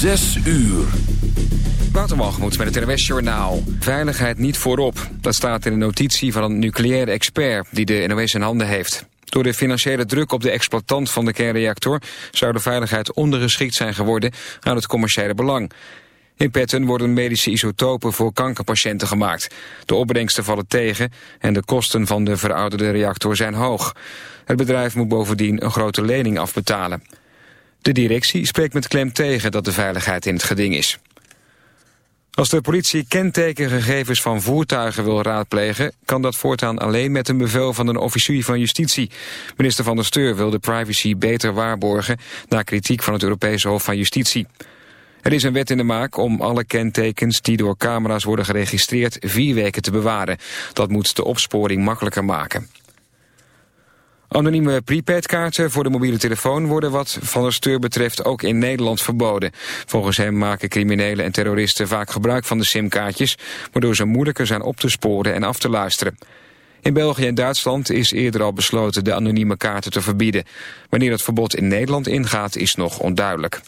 Zes uur. Waterwalgemoed met het NWS Journaal. Veiligheid niet voorop. Dat staat in een notitie van een nucleaire expert die de NOS in handen heeft. Door de financiële druk op de exploitant van de kernreactor... zou de veiligheid ondergeschikt zijn geworden aan het commerciële belang. In Petten worden medische isotopen voor kankerpatiënten gemaakt. De opbrengsten vallen tegen en de kosten van de verouderde reactor zijn hoog. Het bedrijf moet bovendien een grote lening afbetalen. De directie spreekt met klem tegen dat de veiligheid in het geding is. Als de politie kentekengegevens van voertuigen wil raadplegen... kan dat voortaan alleen met een bevel van een officier van justitie. Minister van der Steur wil de privacy beter waarborgen... na kritiek van het Europese Hof van Justitie. Er is een wet in de maak om alle kentekens die door camera's worden geregistreerd... vier weken te bewaren. Dat moet de opsporing makkelijker maken. Anonieme prepaidkaarten voor de mobiele telefoon worden wat Van der Steur betreft ook in Nederland verboden. Volgens hem maken criminelen en terroristen vaak gebruik van de simkaartjes, waardoor ze moeilijker zijn op te sporen en af te luisteren. In België en Duitsland is eerder al besloten de anonieme kaarten te verbieden. Wanneer het verbod in Nederland ingaat is nog onduidelijk.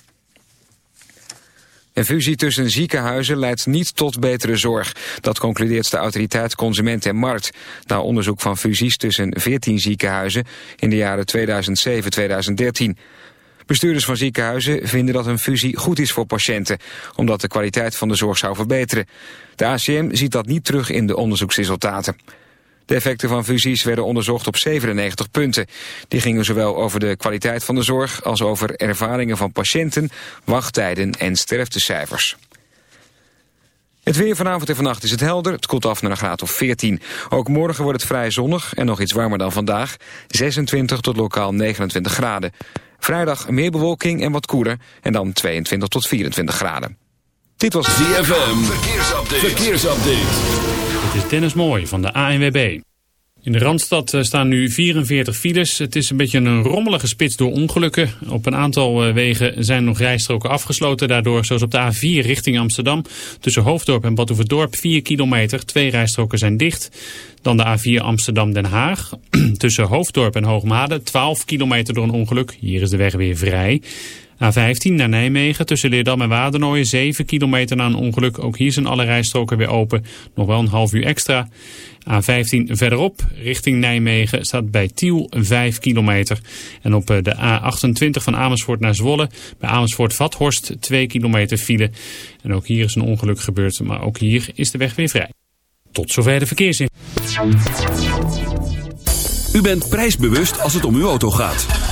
Een fusie tussen ziekenhuizen leidt niet tot betere zorg. Dat concludeert de autoriteit Consument en Markt... na onderzoek van fusies tussen 14 ziekenhuizen in de jaren 2007-2013. Bestuurders van ziekenhuizen vinden dat een fusie goed is voor patiënten... omdat de kwaliteit van de zorg zou verbeteren. De ACM ziet dat niet terug in de onderzoeksresultaten. De effecten van fusies werden onderzocht op 97 punten. Die gingen zowel over de kwaliteit van de zorg als over ervaringen van patiënten, wachttijden en sterftecijfers. Het weer vanavond en vannacht is het helder. Het koelt af naar een graad of 14. Ook morgen wordt het vrij zonnig en nog iets warmer dan vandaag. 26 tot lokaal 29 graden. Vrijdag meer bewolking en wat koeler. En dan 22 tot 24 graden. Dit was ZFM. Verkeersupdate. Verkeersupdate. Dit is Dennis Mooi van de ANWB. In de Randstad eh, staan nu 44 files. Het is een beetje een rommelige spits door ongelukken. Op een aantal eh, wegen zijn nog rijstroken afgesloten. Daardoor, zoals op de A4 richting Amsterdam, tussen Hoofddorp en Badhoevedorp 4 kilometer. Twee rijstroken zijn dicht. Dan de A4 Amsterdam-Den Haag. tussen Hoofddorp en Hoogmade 12 kilometer door een ongeluk. Hier is de weg weer vrij. A15 naar Nijmegen tussen Leerdam en Wadernooien 7 kilometer na een ongeluk. Ook hier zijn alle rijstroken weer open. Nog wel een half uur extra. A15 verderop richting Nijmegen staat bij Tiel 5 kilometer. En op eh, de A28 van Amersfoort naar Zwolle bij Amersfoort-Vathorst 2 kilometer file. En ook hier is een ongeluk gebeurd, maar ook hier is de weg weer vrij. Tot zover de verkeersin. U bent prijsbewust als het om uw auto gaat.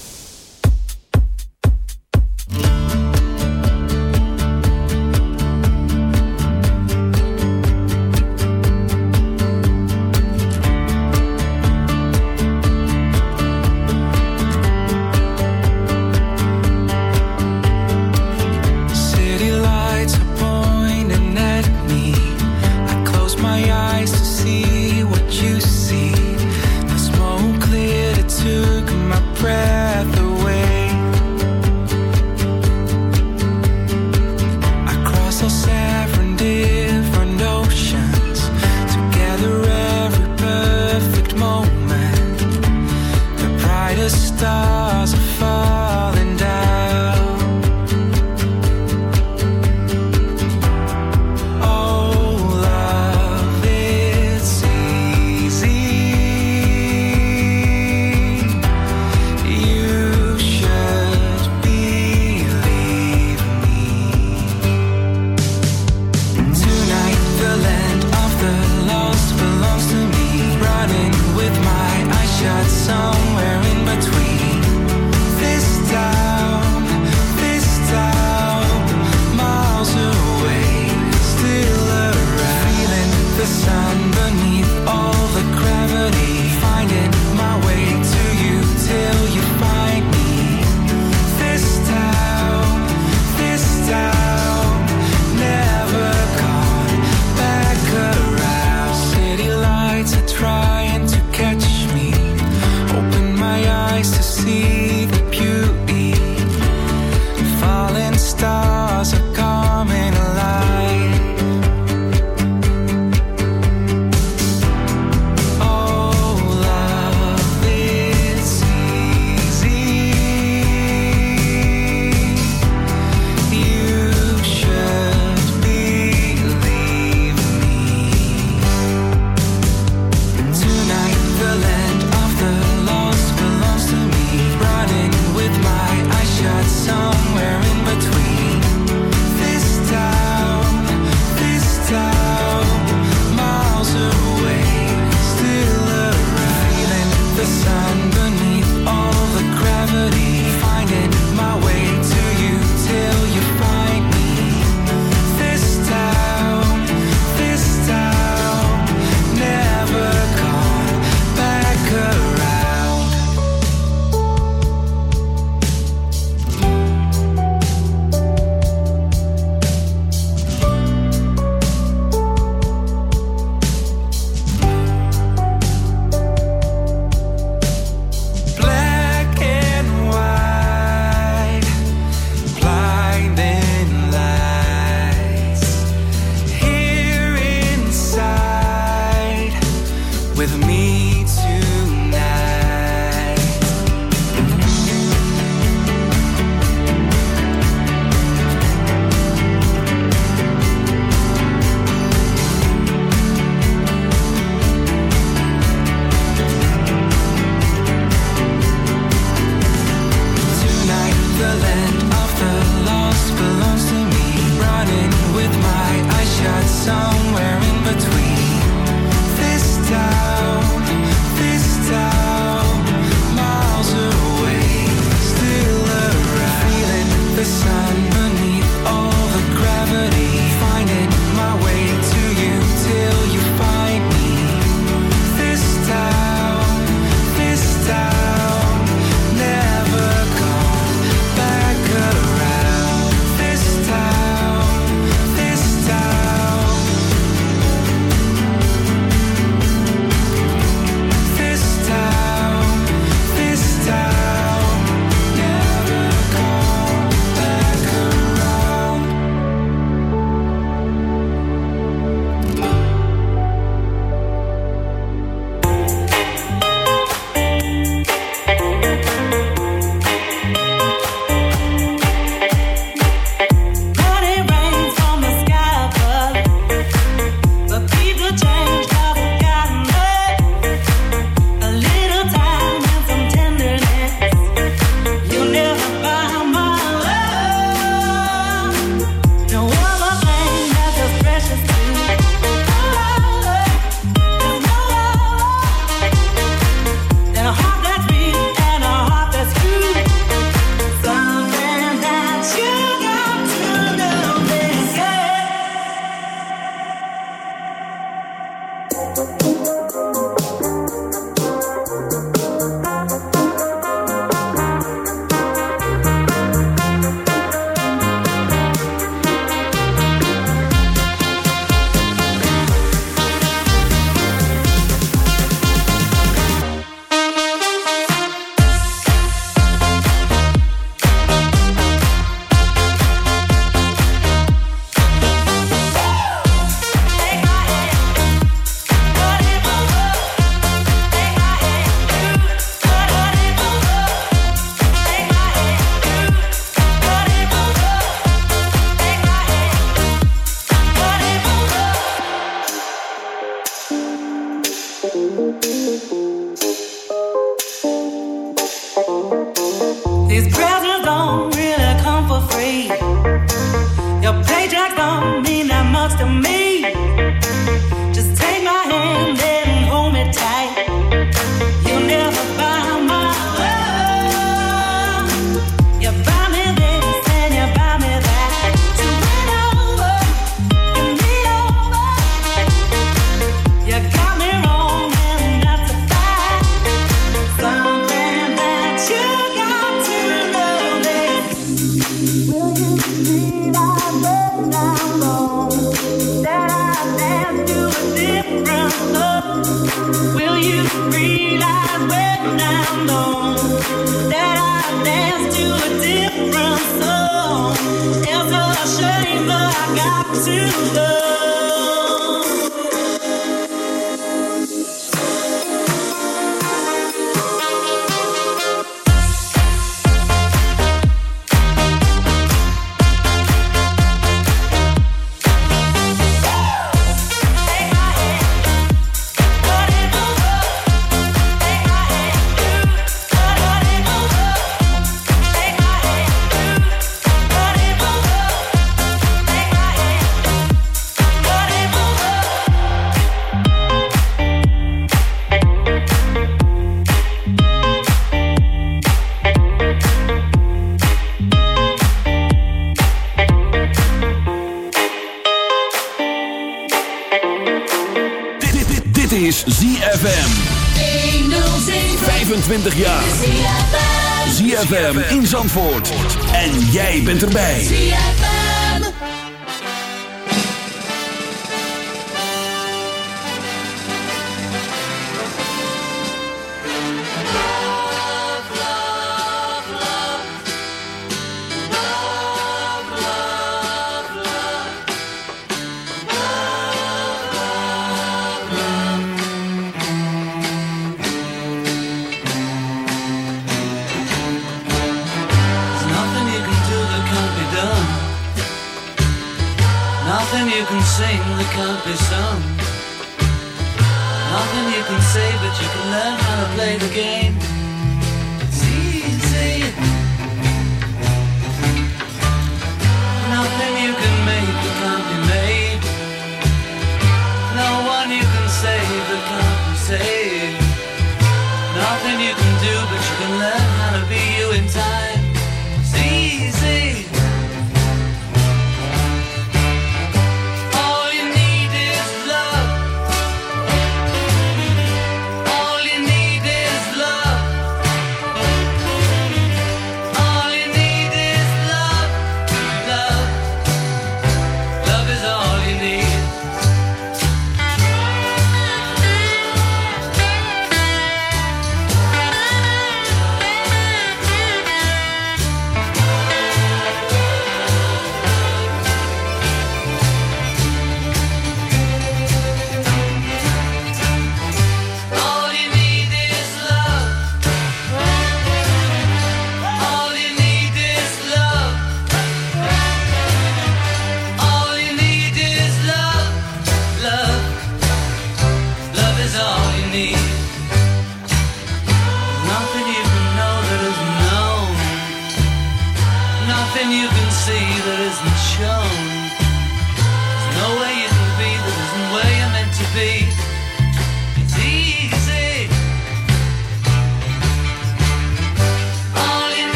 Bent erbij.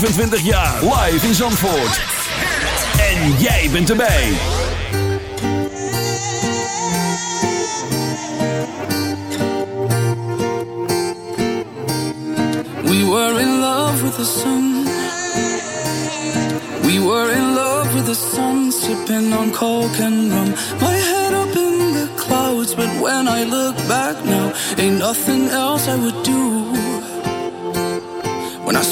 25 jaar. Live in Zandvoort. En jij bent erbij. We were in love with the sun. We were in love with the sun, sipping on coke and rum. My head up in the clouds, but when I look back now, ain't nothing else I would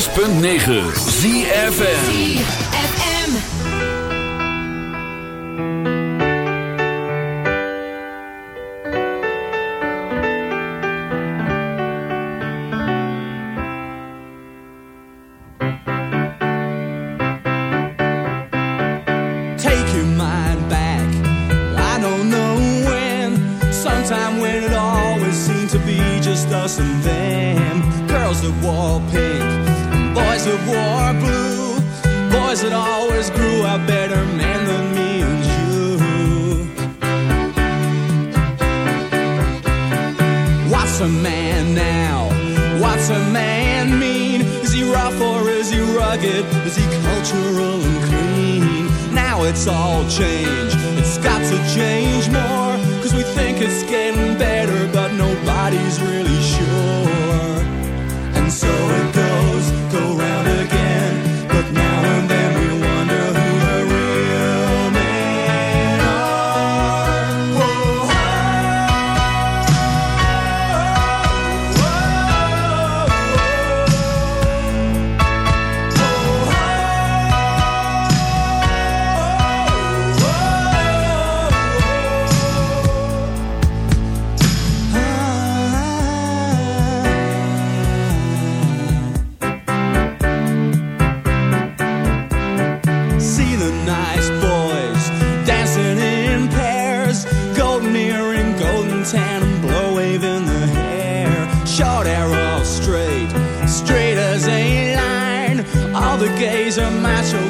106.9 ZFN to match. soul.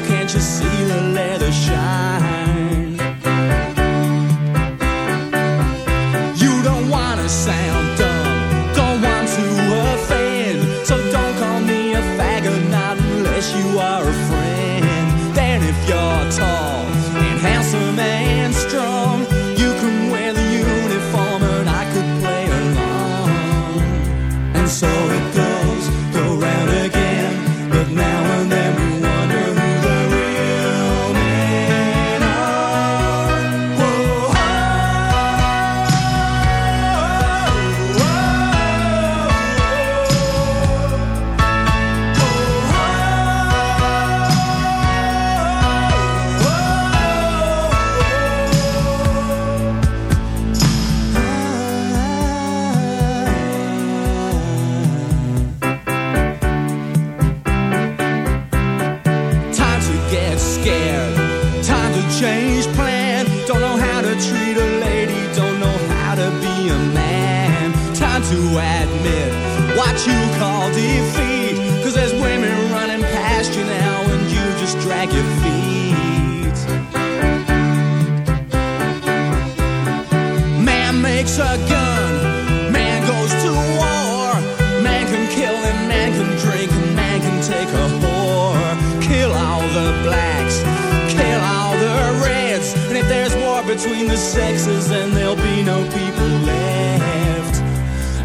the sexes and there'll be no people left.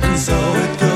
And so it goes.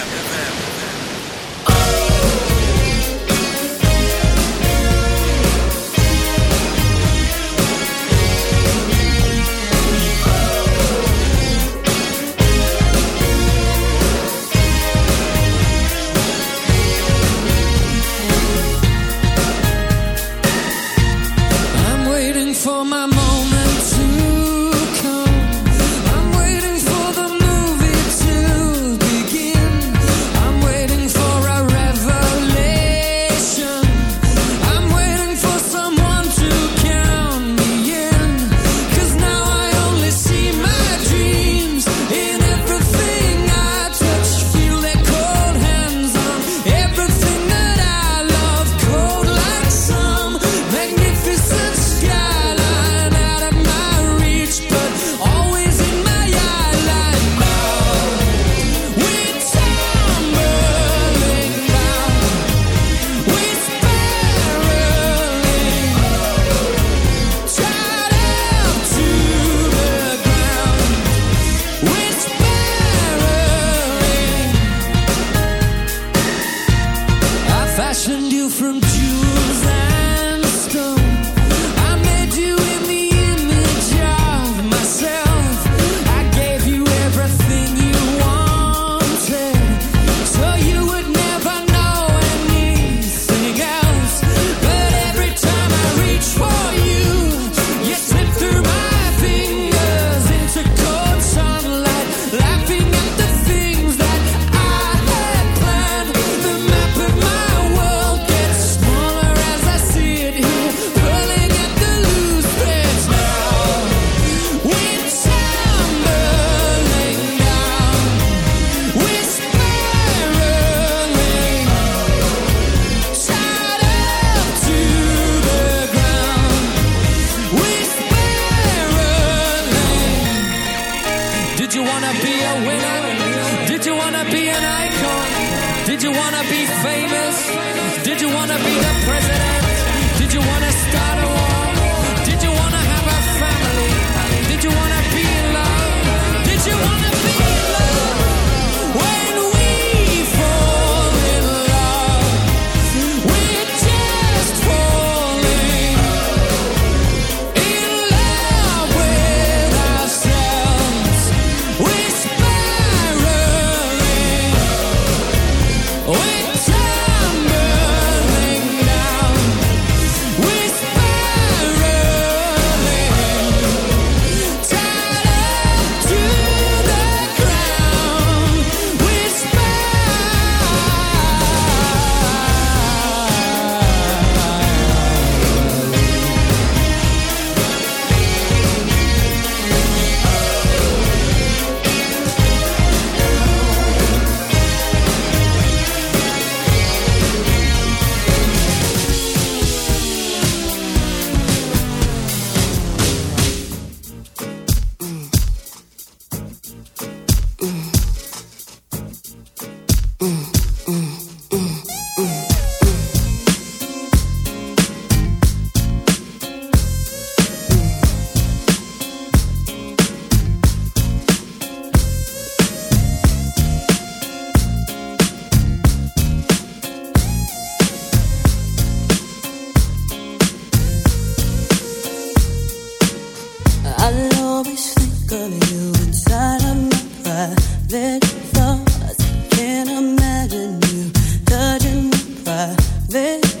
Did you wanna be a winner? Did you wanna be an icon? Did you wanna be famous? Did you wanna be the president? Did you wanna start a war? Did you wanna have a family? Did you wanna it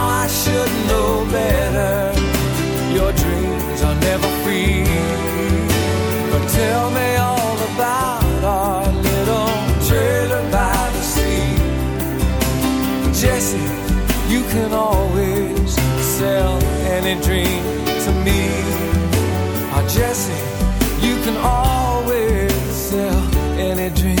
me. Oh, Jesse, you can always sell any dream